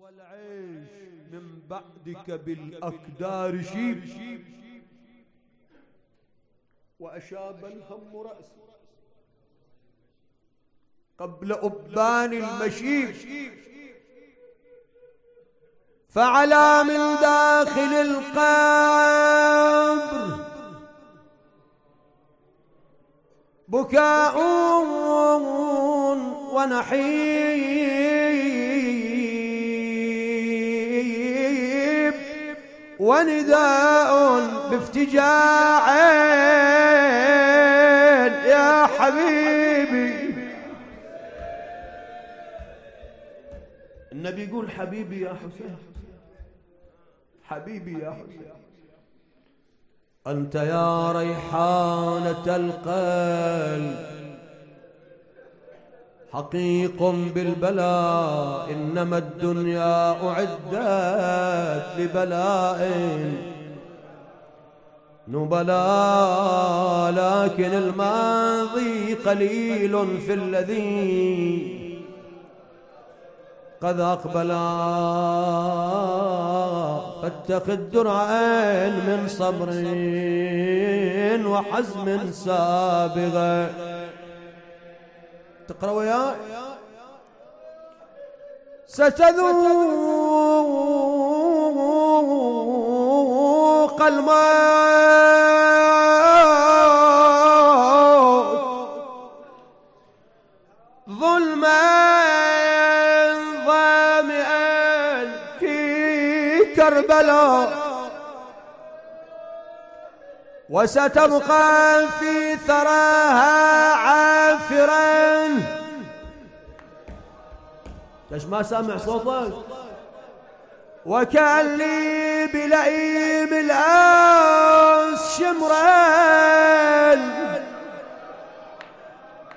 والعيش من بعدك بالأكدار شيب. وأشاب الهم رأس قبل أبان المشيب. فعلى من داخل القبر. بكاء ونحيب. ونداء بافتجاع يا حبيبي. النبي يقول حبيبي يا حسين. حبيبي يا حسين. أنت يا ريحانة القلب. حقيق بالبلاء إنما الدنيا أعدت لبلاء. نبلاء لكن الماضي قليل في الذي قد أقبلا. فاتخذ درعين من صبر وحزم سابغا تقرأوا يا ستذوق الموت ظلما ظامئا في كربلاء. وستبقى في ثراها عالم مستكبرين ليش ما سامع صوتك؟ وكأن لي بلئيم الأنس شمرين.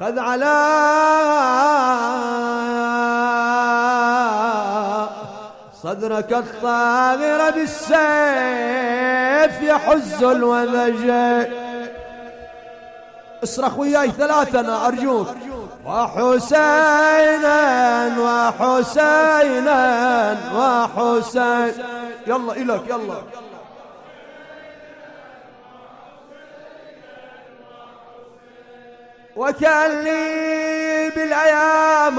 قد على صدرك الطاغر بالسيف يحز الوذج. اصرخ وياي ثلاثة أنا أرجوك وحسينا وحسينا وحسين. يلا إلك يلا. وكان لي بالأيام.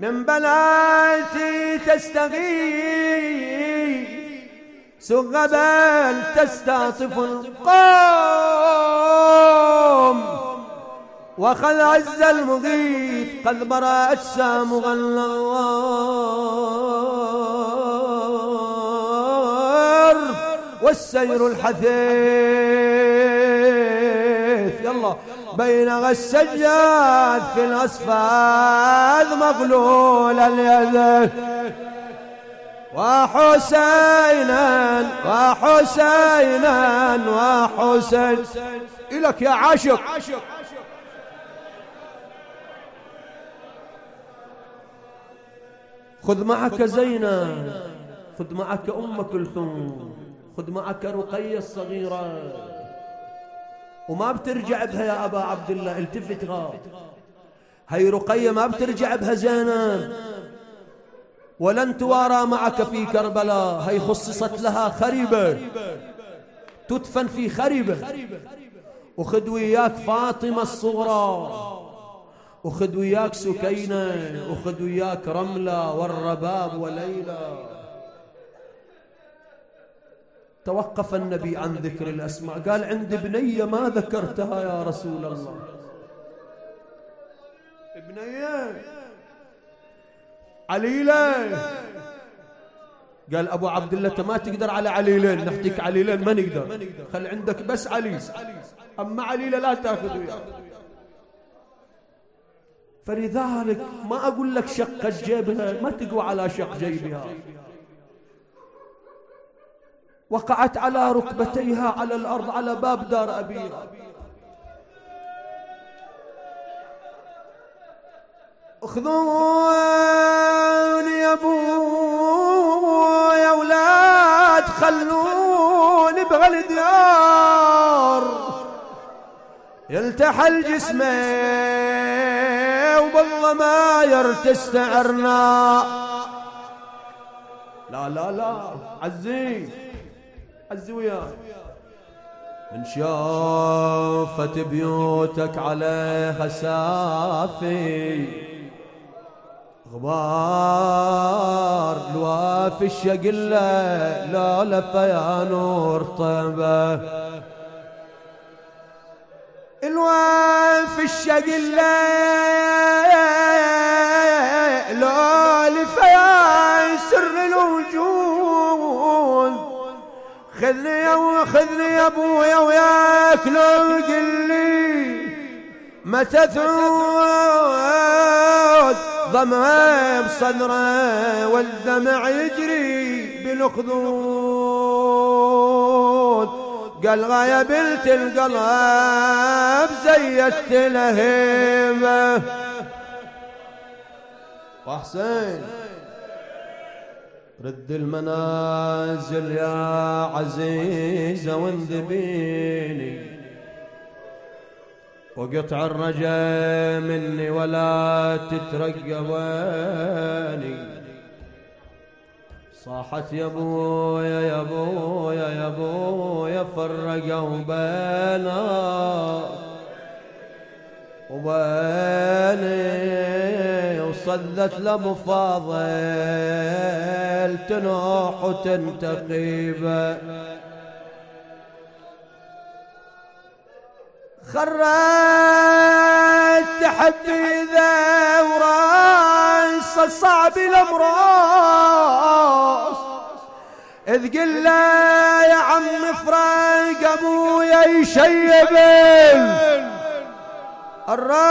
من بناتي تستغيث. سغبا تستعطف القوم. وخل عز المغيث قد برى اجسام غلغار والسير الحثيث. يلا. بين السجاد في الأصفاد مغلول اليد. وحسينا وحسينا وحسين إلك يا عاشق. خذ معك زينب خذ معك أم كلثوم خذ معك رقية الصغيرة. وما بترجع بها يا أبا عبد الله التفت غاب هي رقية ما بترجع بها زينب. ولن توارى معك في كربلاء. هي خصصت لها خريبة. تدفن في خريبة. وخذ وياك فاطمة الصغرى. وخذ وياك سكينة. وخذ وياك رملة والرباب وليلى. توقف النبي عن ذكر الأسماء. قال عند بنية ما ذكرتها يا رسول الله. بنية عليلين قال أبو عبد الله أنت ما تقدر على عليلين نعطيك عليلين ما نقدر. خل عندك بس علي. أما عليله لا تأخذ فلذلك ما أقول لك شقت جيبها ما تقوى على شق جيبها. وقعت على ركبتيها على الأرض على باب دار أبيها. خذوني أبويا أولاد خلوني بغل ديار. يلتحل جسمي وبالله ما يرتستعرنا لا لا لا عزي عزي وياك من شافت بيوتك عليها سافي. غبار لواف الشقلة لا لف يا نور طيبة الواف الشقلة لا لف يا سر الوجود. خذني وخذني يا أبويا وياك لو قلي متى ثواب ضمعه بصدره والدمع يجري بالخدود قال غايب بنت القلب زيت لهيمة وحسين رد المنازل يا عزيزة وانذبيني وقطع الرجاء مني ولا تترقى واني صاحت يا أبويا يا أبويا يا أبويا فرقوا بينا وبيني وصلت لأبو فاضل تنوح وتنتقيبه خرات تحت ذا وراس صعب الأمراس. إذ قل يا عم فراق ابويا يشيب الراس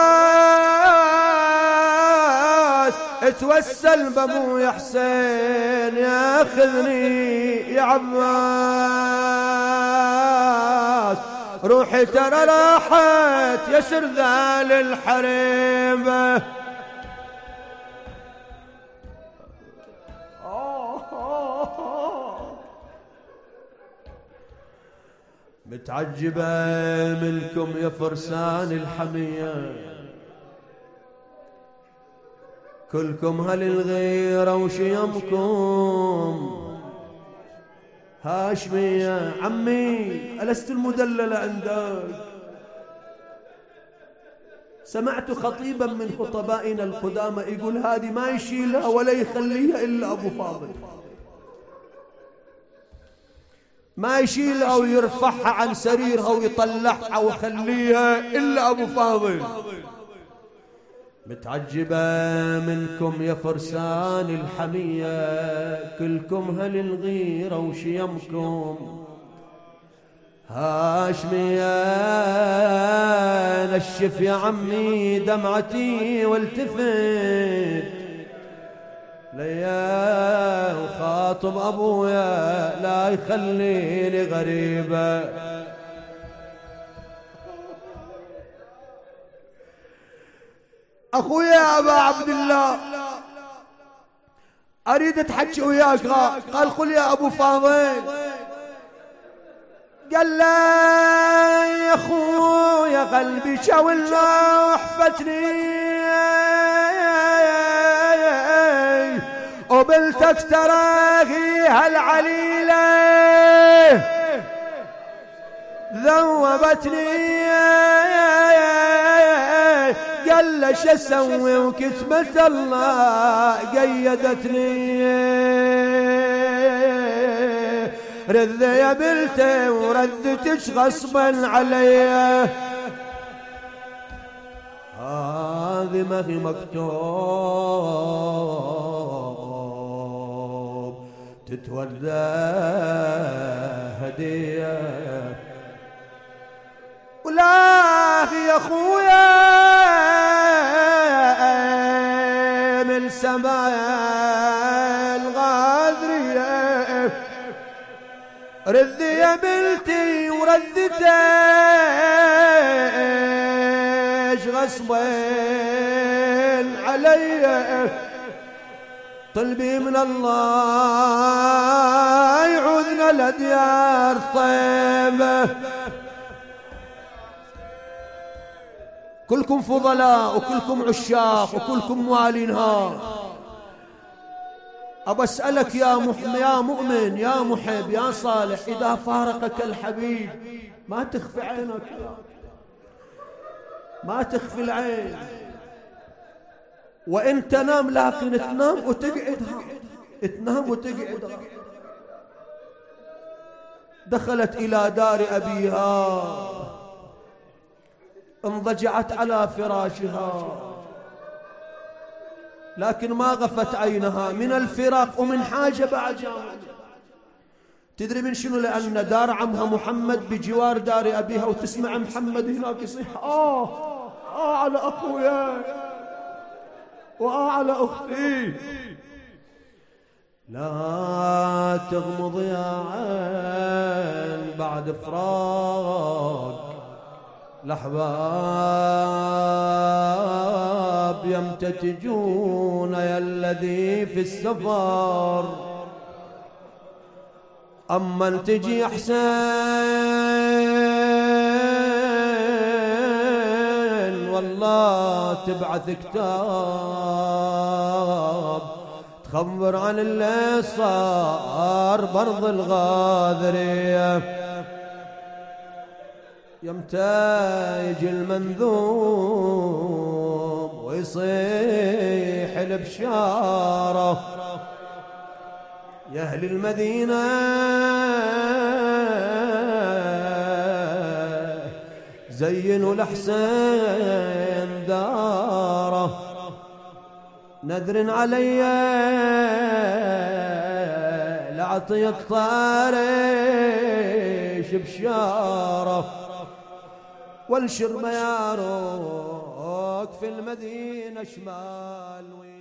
اتوسل بابويا حسين ياخذني يا عمان روحي ترى راحت يا سرذال الحريم. متعجبة منكم يا فرسان الحمية. كلكم هل الغيرة وشيمكم هاشمي يا عمي ألست المدلل عندك؟ سمعت خطيبا من خطبائنا القدامى يقول هذه ما يشيلها ولا يخليها إلا أبو فاضل. ما يشيلها ويرفعها عن سريرها ويطلعها ويخليها إلا أبو فاضل. متعجبة منكم يا فرسان الحمية كلكم هل الغيرة وشيمكم هاشمية نشف يا عمي دمعتي والتفت. ليا وخاطب أبويا لا يخليني غريبة. أخويا أبا عبد الله أريد أتحكي وياك قال قل يا أبو فاضل. قال لا يا أخويا قلبي شو الله وحفتني وبلتك تراغي هالعليلة. ذوبتني. قال شو أسوي وكتمة الله قيدتني. رد يا بلتي وردتش غصبا علي. هذه ما هي مكتوب. تتولى هدية. ولا يا أخوي السماء الغاذرية رذي يا بنتي وردتاش غصبين علي. طلبي من الله يعودنا لديار طيبه كلكم فضلاء وكلكم عشاق وكلكم موالينها. اب اسألك يا يا مؤمن يا محب يا صالح اذا فارقك الحبيب ما تخفي عينك ما تخفي العين وان تنام لكن تنام وتقعد تنام وتقعد دخلت إلى دار ابيها انضجعت على فراشها. لكن ما غفت عينها من الفراق ومن حاجة بعد. تدري من شنو؟ لأن دار عمها محمد بجوار دار أبيها وتسمع محمد هناك يصيح آه آه على أخويا. وآه على أختي. لا تغمض يا عين بعد فراق الأحباب يمتتجون يا الذي في السفر أما تجي حسين والله تبعث كتاب تخبر عن اللي صار برض الغاذرية يمتى يجي المنذور ويصيح البشارة يا أهل المدينة زينوا الحسين دارة. نذر علي لعطيك طارش بشارة. والشرب يا روح وقف المدينة شمال وين؟